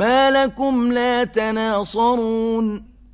مَا لَكُمْ لَا تَنَاصَرُونَ